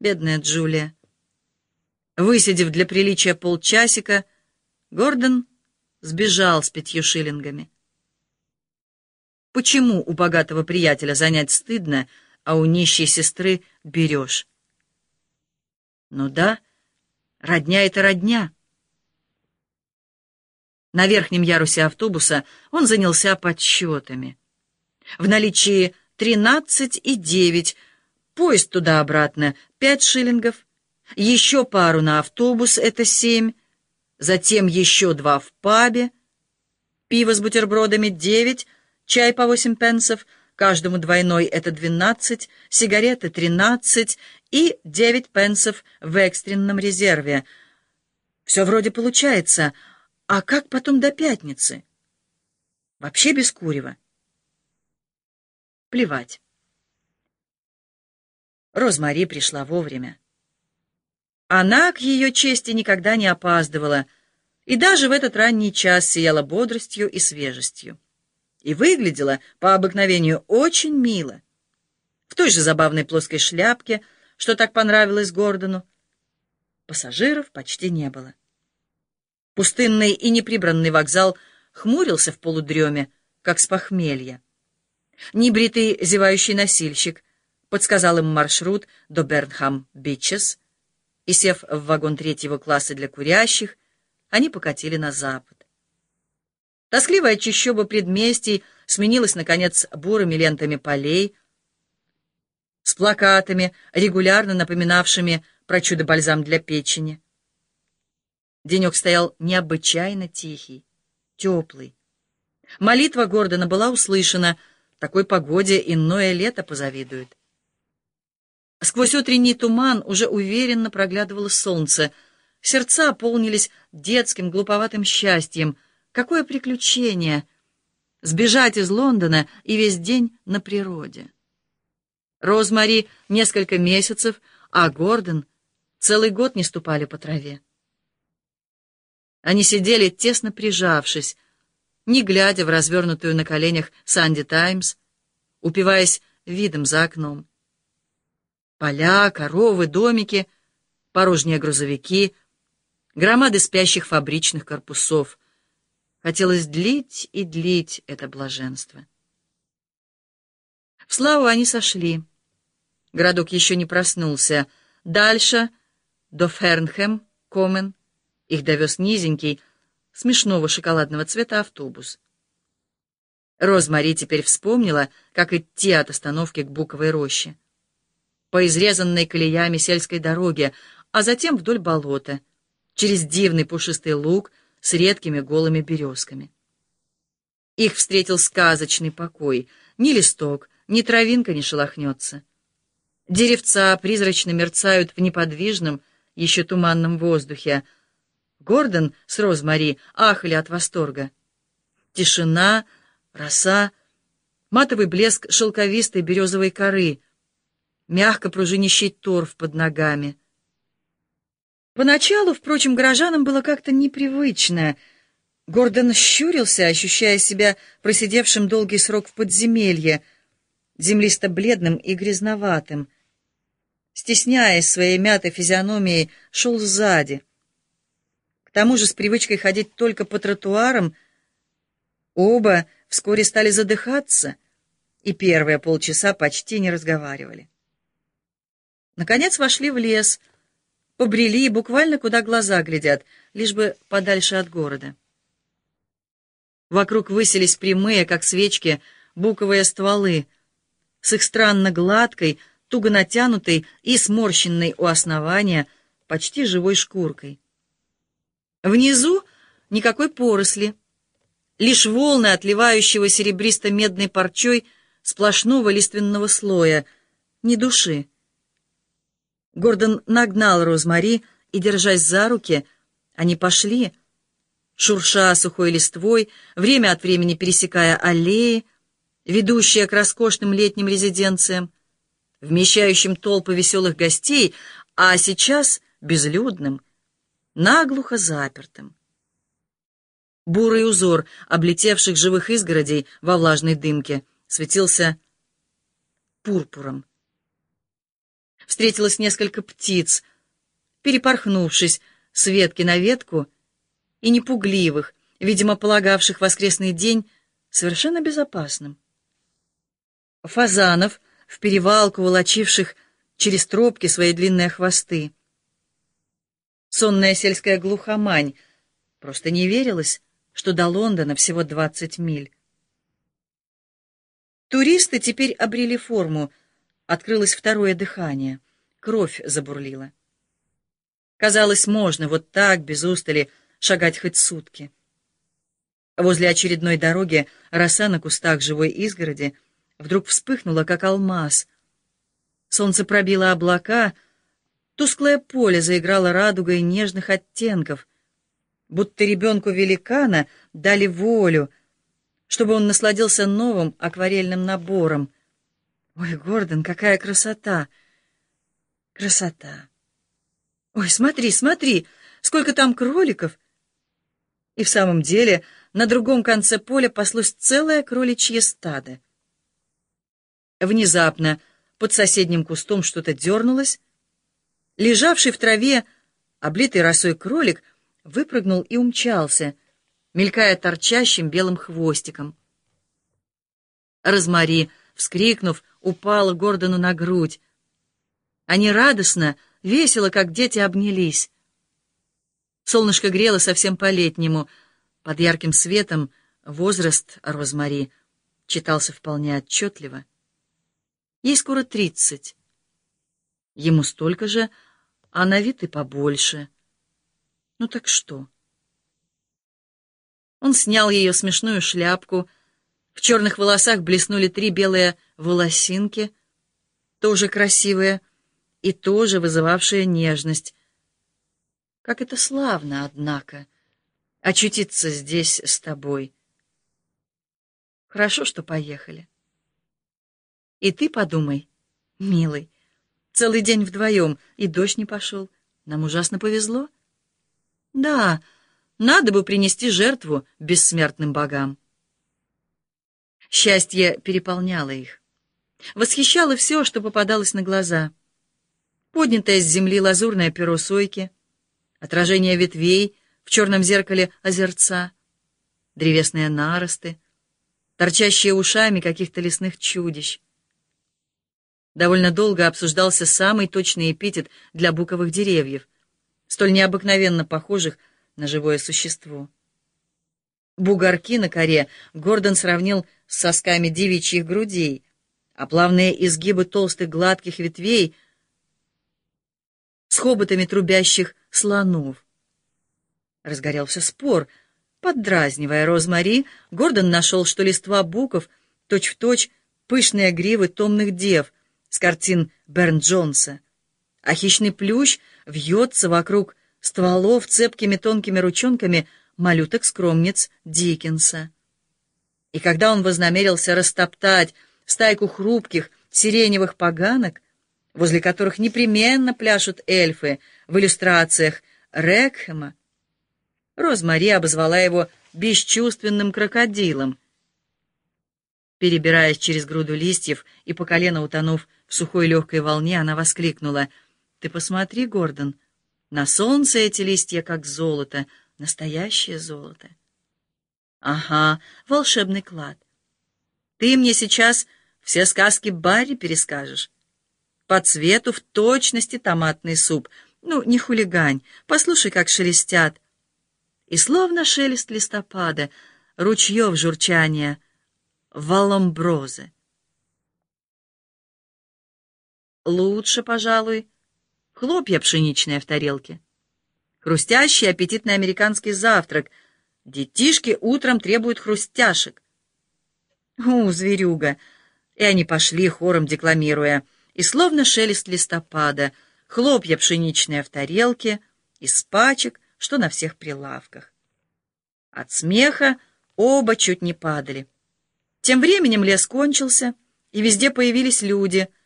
Бедная Джулия. Высидев для приличия полчасика, Гордон сбежал с пятью шиллингами. Почему у богатого приятеля занять стыдно, а у нищей сестры берешь? Ну да, родня — это родня. На верхнем ярусе автобуса он занялся подсчетами. В наличии тринадцать и девять, поезд туда-обратно — пять шиллингов, еще пару на автобус — это семь, затем еще два в пабе, пиво с бутербродами — девять, чай по восемь пенсов, каждому двойной — это двенадцать, сигареты — тринадцать и девять пенсов в экстренном резерве. Все вроде получается — а как потом до пятницы? Вообще без курева. Плевать. Розмари пришла вовремя. Она к ее чести никогда не опаздывала, и даже в этот ранний час сияла бодростью и свежестью. И выглядела, по обыкновению, очень мило. В той же забавной плоской шляпке, что так понравилось Гордону. Пассажиров почти не было. Пустынный и неприбранный вокзал хмурился в полудреме, как с похмелья. Небритый зевающий носильщик подсказал им маршрут до Бернхам-Бичес, и, сев в вагон третьего класса для курящих, они покатили на запад. Тоскливая чащоба предместий сменилась, наконец, бурыми лентами полей, с плакатами, регулярно напоминавшими про чудо-бальзам для печени. Денек стоял необычайно тихий, теплый. Молитва Гордона была услышана. Такой погоде иное лето позавидует. Сквозь утренний туман уже уверенно проглядывало солнце. Сердца полнились детским глуповатым счастьем. Какое приключение! Сбежать из Лондона и весь день на природе. Розмари несколько месяцев, а Гордон целый год не ступали по траве. Они сидели, тесно прижавшись, не глядя в развернутую на коленях «Санди Таймс», упиваясь видом за окном. Поля, коровы, домики, порожние грузовики, громады спящих фабричных корпусов. Хотелось длить и длить это блаженство. В славу они сошли. Городок еще не проснулся. Дальше, до Фернхэм, Комен — их довез низенький, смешного шоколадного цвета автобус. Розмари теперь вспомнила, как идти от остановки к Буковой роще. По изрезанной колеями сельской дороге, а затем вдоль болота, через дивный пушистый луг с редкими голыми березками. Их встретил сказочный покой. Ни листок, ни травинка не шелохнется. Деревца призрачно мерцают в неподвижном, еще туманном воздухе, Гордон с Розмари ахали от восторга. Тишина, роса, матовый блеск шелковистой березовой коры, мягко пружинищий торф под ногами. Поначалу, впрочем, горожанам было как-то непривычно. Гордон щурился, ощущая себя просидевшим долгий срок в подземелье, землисто-бледным и грязноватым. Стесняясь своей мятой физиономией, шел сзади — к тому же с привычкой ходить только по тротуарам, оба вскоре стали задыхаться, и первые полчаса почти не разговаривали. Наконец вошли в лес, побрели буквально куда глаза глядят, лишь бы подальше от города. Вокруг высились прямые, как свечки, буковые стволы, с их странно гладкой, туго натянутой и сморщенной у основания почти живой шкуркой. Внизу никакой поросли, лишь волны отливающего серебристо-медной парчой сплошного лиственного слоя, ни души. Гордон нагнал Розмари, и, держась за руки, они пошли, шурша сухой листвой, время от времени пересекая аллеи, ведущие к роскошным летним резиденциям, вмещающим толпы веселых гостей, а сейчас безлюдным — наглухо запертым. Бурый узор, облетевших живых изгородей во влажной дымке, светился пурпуром. Встретилось несколько птиц, перепорхнувшись с ветки на ветку, и непугливых, видимо, полагавших воскресный день совершенно безопасным. Фазанов в перевалку волочивших через тропки свои длинные хвосты. Сонная сельская глухомань. Просто не верилось, что до Лондона всего двадцать миль. Туристы теперь обрели форму, открылось второе дыхание, кровь забурлила. Казалось, можно вот так, без устали, шагать хоть сутки. Возле очередной дороги роса на кустах живой изгороди вдруг вспыхнула, как алмаз. Солнце пробило облака, тусклое поле заиграло радугой нежных оттенков, будто ребенку великана дали волю — чтобы он насладился новым акварельным набором. Ой, Гордон, какая красота! Красота! Ой, смотри, смотри, сколько там кроликов! И в самом деле на другом конце поля паслось целое кроличье стадо. Внезапно под соседним кустом что-то дернулось. Лежавший в траве, облитый росой кролик, выпрыгнул и умчался — мелькая торчащим белым хвостиком. Розмари, вскрикнув, упала Гордону на грудь. Они радостно, весело, как дети, обнялись. Солнышко грело совсем по-летнему. Под ярким светом возраст Розмари читался вполне отчетливо. Ей скоро тридцать. Ему столько же, а на вид и побольше. Ну так что? Он снял ее смешную шляпку. В черных волосах блеснули три белые волосинки, тоже красивые и тоже вызывавшие нежность. Как это славно, однако, очутиться здесь с тобой. Хорошо, что поехали. И ты подумай, милый, целый день вдвоем, и дождь не пошел. Нам ужасно повезло. Да, — надо бы принести жертву бессмертным богам. Счастье переполняло их. Восхищало все, что попадалось на глаза. Поднятое с земли лазурное перо сойки, отражение ветвей в черном зеркале озерца, древесные наросты, торчащие ушами каких-то лесных чудищ. Довольно долго обсуждался самый точный эпитет для буковых деревьев, столь необыкновенно похожих на живое существо. Бугорки на коре Гордон сравнил с сосками девичьих грудей, а плавные изгибы толстых гладких ветвей с хоботами трубящих слонов. Разгорелся спор. Поддразнивая Розмари, Гордон нашел, что листва буков точь-в-точь точь пышные гривы томных дев с картин Берн Джонса, а хищный плющ вьется вокруг стволов цепкими тонкими ручонками малюток-скромниц Диккенса. И когда он вознамерился растоптать стайку хрупких сиреневых поганок, возле которых непременно пляшут эльфы в иллюстрациях Рекхема, Розмари обозвала его бесчувственным крокодилом. Перебираясь через груду листьев и по колено утонув в сухой легкой волне, она воскликнула, «Ты посмотри, Гордон, на солнце эти листья как золото, настоящее золото. Ага, волшебный клад. Ты мне сейчас все сказки Барри перескажешь. По цвету в точности томатный суп. Ну, не хулигань, послушай, как шелестят. И словно шелест листопада, ручьев журчания, валомброзы. Лучше, пожалуй, хлопья пшеничные в тарелке. Хрустящий аппетитный американский завтрак. Детишки утром требуют хрустяшек. У, зверюга! И они пошли, хором декламируя, и словно шелест листопада, хлопья пшеничные в тарелке, из пачек, что на всех прилавках. От смеха оба чуть не падали. Тем временем лес кончился, и везде появились люди —